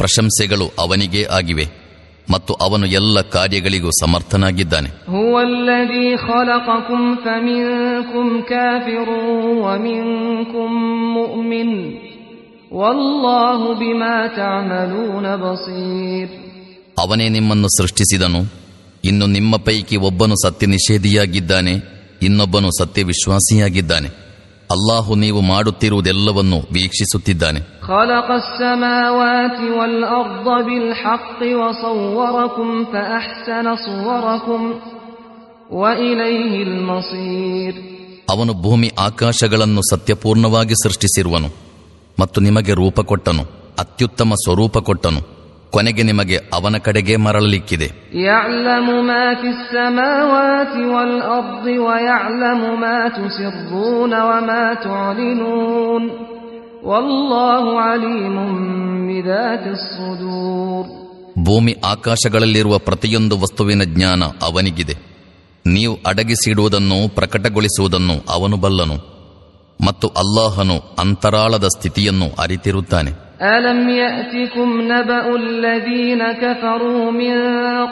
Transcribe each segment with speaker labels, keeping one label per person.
Speaker 1: ಪ್ರಶಂಸೆಗಳು ಅವನಿಗೇ ಆಗಿವೆ ಮತ್ತು ಅವನು ಎಲ್ಲ ಕಾರ್ಯಗಳಿಗೂ ಸಮರ್ಥನಾಗಿದ್ದಾನೆ. ಅವನೇ ನಿಮ್ಮನ್ನು ಸೃಷ್ಟಿಸಿದನು ಇನ್ನು ನಿಮ್ಮ ಪೈಕಿ ಒಬ್ಬನು ಸತ್ಯ ನಿಷೇಧಿಯಾಗಿದ್ದಾನೆ ಇನ್ನೊಬ್ಬನು ಸತ್ಯ ವಿಶ್ವಾಸಿಯಾಗಿದ್ದಾನೆ ಅಲ್ಲಾಹು ನೀವು ಮಾಡುತ್ತಿರುವುದೆಲ್ಲವನ್ನು ವೀಕ್ಷಿಸುತ್ತಿದ್ದಾನೆ. ಅವನು ಭೂಮಿ ಆಕಾಶಗಳನ್ನು ಸತ್ಯಪೂರ್ಣವಾಗಿ ಸೃಷ್ಟಿಸಿರುವನು ಮತ್ತು ನಿಮಗೆ ರೂಪ ಕೊಟ್ಟನು ಅತ್ಯುತ್ತಮ ಸ್ವರೂಪ ಕೊಟ್ಟನು. ಕೊನೆಗೆ ನಿಮಗೆ ಅವನ ಕಡೆಗೆ ಮರಳಲಿಕ್ಕಿದೆ. ಭೂಮಿ ಆಕಾಶಗಳಲ್ಲಿರುವ ಪ್ರತಿಯೊಂದು ವಸ್ತುವಿನ ಜ್ಞಾನ ಅವನಿಗಿದೆ. ನೀವು ಅಡಗಿಸಿಡುವುದನ್ನು ಪ್ರಕಟಗೊಳಿಸುವುದನ್ನು ಅವನು ಬಲ್ಲನು ಮತ್ತು ಅಲ್ಲಾಹನು ಅಂತರಾಳದ ಸ್ಥಿತಿಯನ್ನು ಅರಿತಿರುತ್ತಾನೆ.
Speaker 2: ألم يأتكم نبأ الذين كفروا من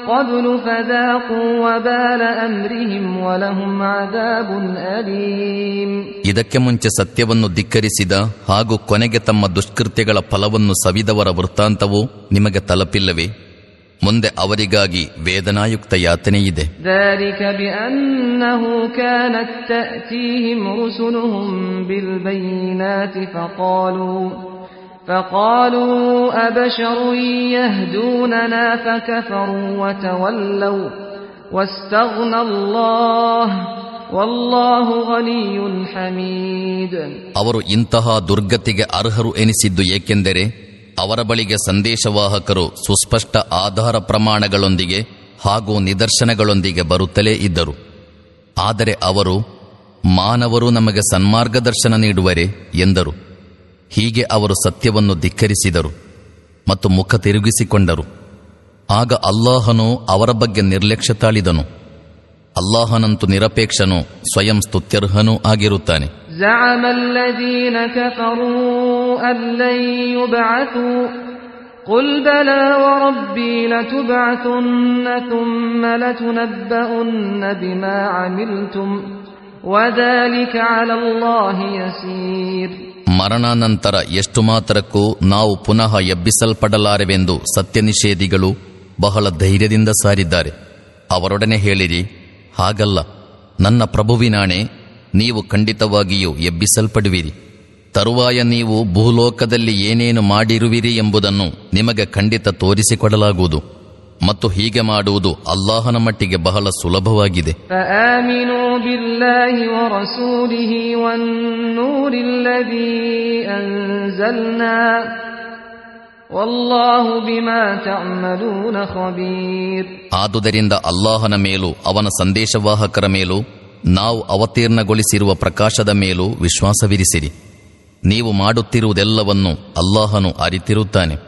Speaker 2: قبل فذاقوا وبال أمرهم ولهم عذاب أليم
Speaker 1: ಇದಕ್ಕೆ ಮುಂಚೆ ಸತ್ಯವನ್ನು ಧಿಕ್ಕರಿಸಿದ ಹಾಗೂ ಕೊನೆಗೆ ತಮ್ಮ ದುಷ್ಕೃತ್ಯಗಳ ಫಲವನ್ನು ಸವಿದವರ ವೃತ್ತಾಂತವು ನಿಮಗೆ ತಲುಪಿಲ್ಲವೇ ಮುಂದೆ ಅವರಿಗಾಗಿ ವೇದನಾಯುಕ್ತ ಯಾತನೆಯಿದೆ
Speaker 2: ذلك فقالوا فقالوا أبشر يهدوننا فكفروا وتولوا واستغنى الله والله غني حميد
Speaker 1: ಅವರು ಇಂತಹ ದುರ್ಗತಿಗೆ ಅರ್ಹರು ಎನಿಸಿದ್ದು ಏಕೆಂದರೆ ಅವರ ಬಳಿಗೆ ಸಂದೇಶವಾಹಕರು ಸುಸ್ಪಷ್ಟ ಆಧಾರ ಪ್ರಮಾಣಗಳೊಂದಿಗೆ ಹಾಗೂ ನಿದರ್ಶನಗಳೊಂದಿಗೆ ಬರುತ್ತಲೇ ಇದ್ದರು ಆದರೆ ಅವರು ಮಾನವರು ನಮಗೆ ಸನ್ಮಾರ್ಗದರ್ಶನ ನೀಡುವರೆ ಎಂದರು ಹೀಗೆ ಅವರು ಸತ್ಯವನ್ನು ಧಿಕ್ಕರಿಸಿದರು ಮತ್ತು ಮುಖ ತಿರುಗಿಸಿಕೊಂಡರು ಆಗ ಅಲ್ಲಾಹನು ಅವರ ಬಗ್ಗೆ ನಿರ್ಲಕ್ಷ್ಯ ತಾಳಿದನು ಅಲ್ಲಾಹನಂತು ನಿರಪೇಕ್ಷನು ಸ್ವಯಂ ಸ್ತುತ್ಯರ್ಹನೂ ಆಗಿರುತ್ತಾನೆ
Speaker 2: زعم الذين كفروا أن لن يبعثوا قل بلى وربي لتبعثن ثم لتنبؤن بما عملتم وذلك على الله يسير
Speaker 1: ಮರಣಾನಂತರ ಎಷ್ಟು ಮಾತ್ರಕ್ಕೂ ನಾವು ಪುನಃ ಎಬ್ಬಿಸಲ್ಪಡಲಾರೆವೆಂದು ಸತ್ಯನಿಷೇಧಿಗಳು ಬಹಳ ಧೈರ್ಯದಿಂದ ಸಾರಿದ್ದಾರೆ. ಅವರೊಡನೆ ಹೇಳಿರಿ, ಹಾಗಲ್ಲ, ನನ್ನ ಪ್ರಭುವಿನಾಣೆ, ನೀವು ಖಂಡಿತವಾಗಿಯೂ ಎಬ್ಬಿಸಲ್ಪಡುವಿರಿ. ತರುವಾಯ ನೀವು ಭೂಲೋಕದಲ್ಲಿ ಏನೇನು ಮಾಡಿರುವಿರಿ ಎಂಬುದನ್ನು ನಿಮಗೆ ಖಂಡಿತ ತೋರಿಸಿಕೊಡಲಾಗುವುದು. ಮತ್ತು ಹೀಗೆ ಮಾಡುವುದು ಅಲ್ಲಾಹನ ಮಟ್ಟಿಗೆ ಬಹಳ ಸುಲಭವಾಗಿದೆ. ಆದುದರಿಂದ ಅಲ್ಲಾಹನ ಮೇಲೂ ಅವನ ಸಂದೇಶವಾಹಕರ ಮೇಲೂ ನಾವು ಅವತೀರ್ಣಗೊಳಿಸಿರುವ ಪ್ರಕಾಶದ ಮೇಲೂ ವಿಶ್ವಾಸವಿರಿಸಿರಿ. ನೀವು ಮಾಡುತ್ತಿರುವುದೆಲ್ಲವನ್ನೂ ಅಲ್ಲಾಹನು ಅರಿತಿರುತ್ತಾನೆ.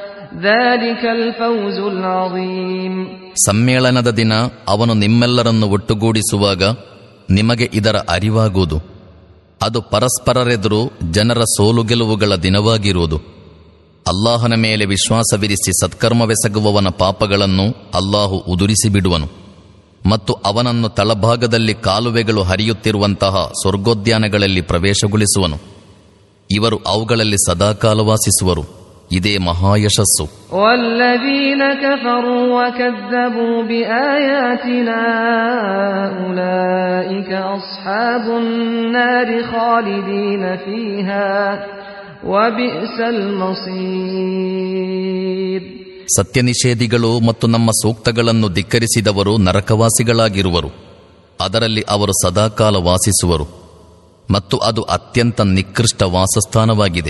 Speaker 1: ಸಮ್ಮೇಳನದ ದಿನ ಅವನು ನಿಮ್ಮೆಲ್ಲರನ್ನು ಒಟ್ಟುಗೂಡಿಸುವಾಗ ನಿಮಗೆ ಇದರ ಅರಿವಾಗುವುದು. ಅದು ಪರಸ್ಪರರೆದುರು ಜನರ ಸೋಲು ಗೆಲುವುಗಳ ದಿನವಾಗಿರುವುದು. ಅಲ್ಲಾಹನ ಮೇಲೆ ವಿಶ್ವಾಸವಿರಿಸಿ ಸತ್ಕರ್ಮವೆಸಗುವವನ ಪಾಪಗಳನ್ನು ಅಲ್ಲಾಹು ಉದುರಿಸಿಬಿಡುವನು. ಮತ್ತು ಅವನನ್ನು ತಳಭಾಗದಲ್ಲಿ ಕಾಲುವೆಗಳು ಹರಿಯುತ್ತಿರುವಂತಹ ಸ್ವರ್ಗೋದ್ಯಾನಗಳಲ್ಲಿ ಪ್ರವೇಶಗೊಳಿಸುವನು. ಇವರು ಅವುಗಳಲ್ಲಿ ಸದಾಕಾಲ ವಾಸಿಸುವರು. ಇದೇ ಮಹಾಯಶಸ್ಸು.
Speaker 2: ಸತ್ಯ
Speaker 1: ನಿಷೇಧಿಗಳು ಮತ್ತು ನಮ್ಮ ಸೂಕ್ತಗಳನ್ನು ಧಿಕ್ಕರಿಸಿದವರು ನರಕವಾಸಿಗಳಾಗಿರುವರು. ಅದರಲ್ಲಿ ಅವರು ಸದಾಕಾಲ ವಾಸಿಸುವರು. ಮತ್ತು ಅದು ಅತ್ಯಂತ ನಿಕೃಷ್ಟ ವಾಸಸ್ಥಾನವಾಗಿದೆ.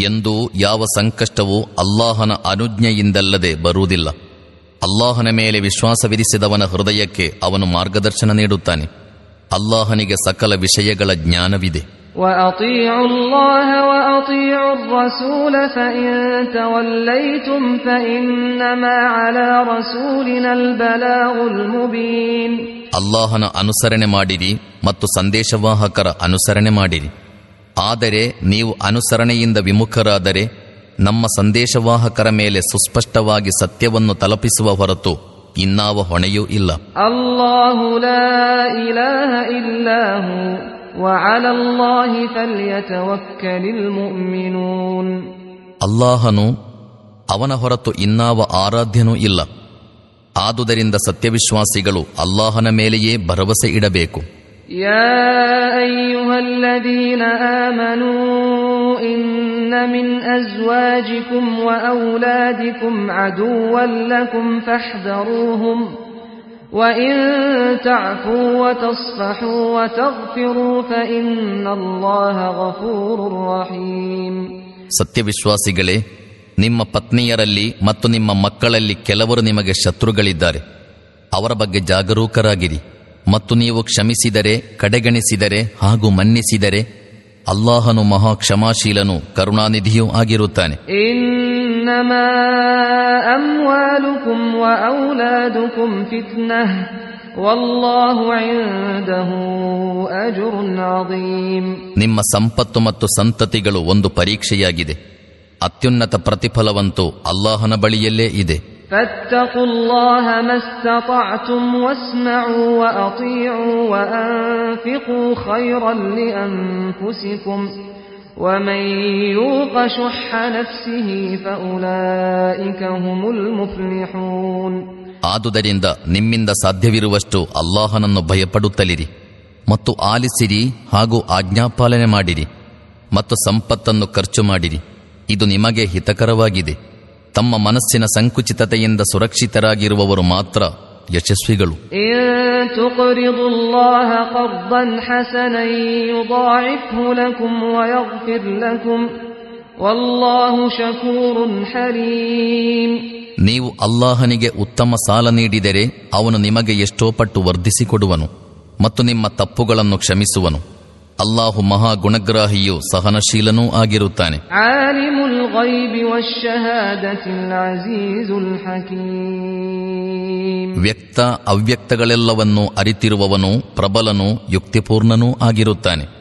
Speaker 1: ಎಂದು ಯಾವ ಸಂಕಷ್ಟವೂ ಅಲ್ಲಾಹನ ಅನುಜ್ಞೆಯಿಂದಲ್ಲದೆ ಬರುವುದಿಲ್ಲ. ಅಲ್ಲಾಹನ ಮೇಲೆ ವಿಶ್ವಾಸವಿರಿಸಿದವನ ಹೃದಯಕ್ಕೆ ಅವನು ಮಾರ್ಗದರ್ಶನ ನೀಡುತ್ತಾನೆ. ಅಲ್ಲಾಹನಿಗೆ ಸಕಲ ವಿಷಯಗಳ ಜ್ಞಾನವಿದೆ. ಅಲ್ಲಾಹನ ಅನುಸರಣೆ ಮಾಡಿರಿ ಮತ್ತು ಸಂದೇಶವಾಹಕರ ಅನುಸರಣೆ ಮಾಡಿರಿ ಆದರೆ ನೀವು ಅನುಸರಣೆಯಿಂದ ವಿಮುಖರಾದರೆ ನಮ್ಮ ಸಂದೇಶವಾಹಕರ ಮೇಲೆ ಸುಸ್ಪಷ್ಟವಾಗಿ ಸತ್ಯವನ್ನು ತಲುಪಿಸುವ ಹೊರತು ಇನ್ನಾವ ಹೊಣೆಯೂ ಇಲ್ಲ. ಅಲ್ಲಾಹನು ಅವನ ಹೊರತು ಇನ್ನಾವ ಆರಾಧ್ಯನೂ ಇಲ್ಲ. ಆದುದರಿಂದ ಸತ್ಯವಿಶ್ವಾಸಿಗಳು ಅಲ್ಲಾಹನ ಮೇಲೆಯೇ ಭರವಸೆ ಇಡಬೇಕು.
Speaker 2: ಯಾ إن من أزواجكم وأولادكم عدوا لكم فاحذروهم وإن تعفوا وتصفحوا وتغفروا فإن الله غفور رحيم
Speaker 1: ಸತ್ಯವಿಶ್ವಾಸಿಗಳೇ ನಿಮ್ಮ ಪತ್ನಿಯರಲ್ಲಿ ಮತ್ತು ನಿಮ್ಮ ಮಕ್ಕಳಲ್ಲಿ ಕೆಲವರು ನಿಮಗೆ ಶತ್ರುಗಳಿದ್ದಾರೆ ಅವರ ಬಗ್ಗೆ ಜಾಗರೂಕರಾಗಿರಿ ಮತ್ತು ನೀವು ಕ್ಷಮಿಸಿದರೆ ಕಡೆಗಣಿಸಿದರೆ ಹಾಗೂ ಮನ್ನಿಸಿದರೆ ಅಲ್ಲಾಹನು ಮಹಾ ಕ್ಷಮಾಶೀಲನು ಕರುಣಾನಿಧಿಯೂ ಆಗಿರುತ್ತಾನೆ. ನಿಮ್ಮ ಸಂಪತ್ತು ಮತ್ತು ಸಂತತಿಗಳು ಒಂದು ಪರೀಕ್ಷೆಯಾಗಿದೆ. ಅತ್ಯುನ್ನತ ಪ್ರತಿಫಲವಂತೂ ಅಲ್ಲಾಹನ ಬಳಿಯಲ್ಲೇ ಇದೆ.
Speaker 2: فاتقوا الله ما استطعتم واسمعوا وأطيعوا وأنفقوا خيرا لأنفسكم ومن يوق شح نفسه فأولئك هم المفلحون
Speaker 1: ಆದುದರಿಂದ ನಿಮ್ಮಿಂದ ಸಾಧ್ಯವಿರುವಷ್ಟು ಅಲ್ಲಾಹನನ್ನು ಭಯಪಡುತ್ತಲಿರಿ ಮತ್ತು ಆಲಿಸಿರಿ ಹಾಗೂ ಆಜ್ಞಾಪಾಲನೆ ಮಾಡಿರಿ ಮತ್ತು ಸಂಪತ್ತನ್ನು ಖರ್ಚು ಮಾಡಿರಿ ಇದು ನಿಮಗೆ ಹಿತಕರವಾಗಿದೆ ತಮ್ಮ ಮನಸ್ಸಿನ ಸಂಕುಚಿತತೆಯಿಂದ ಸುರಕ್ಷಿತರಾಗಿರುವವರು ಮಾತ್ರ ಯಶಸ್ವಿಗಳು. ನೀವು ಅಲ್ಲಾಹನಿಗೆ ಉತ್ತಮ ಸಾಲ ನೀಡಿದರೆ ಅವನು ನಿಮಗೆ ಎಷ್ಟೋ ಪಟ್ಟು ವರ್ಧಿಸಿಕೊಡುವನು ಮತ್ತು ನಿಮ್ಮ ತಪ್ಪುಗಳನ್ನು ಕ್ಷಮಿಸುವನು. ಅಲ್ಲಾಹು ಮಹಾ ಗುಣಗ್ರಾಹಿಯೂ ಸಹನಶೀಲನೂ ಆಗಿರುತ್ತಾನೆ. ವ್ಯಕ್ತ ಅವ್ಯಕ್ತಗಳೆಲ್ಲವನ್ನೂ ಅರಿತಿರುವವನು ಪ್ರಬಲನು ಯುಕ್ತಿಪೂರ್ಣನೂ ಆಗಿರುತ್ತಾನೆ.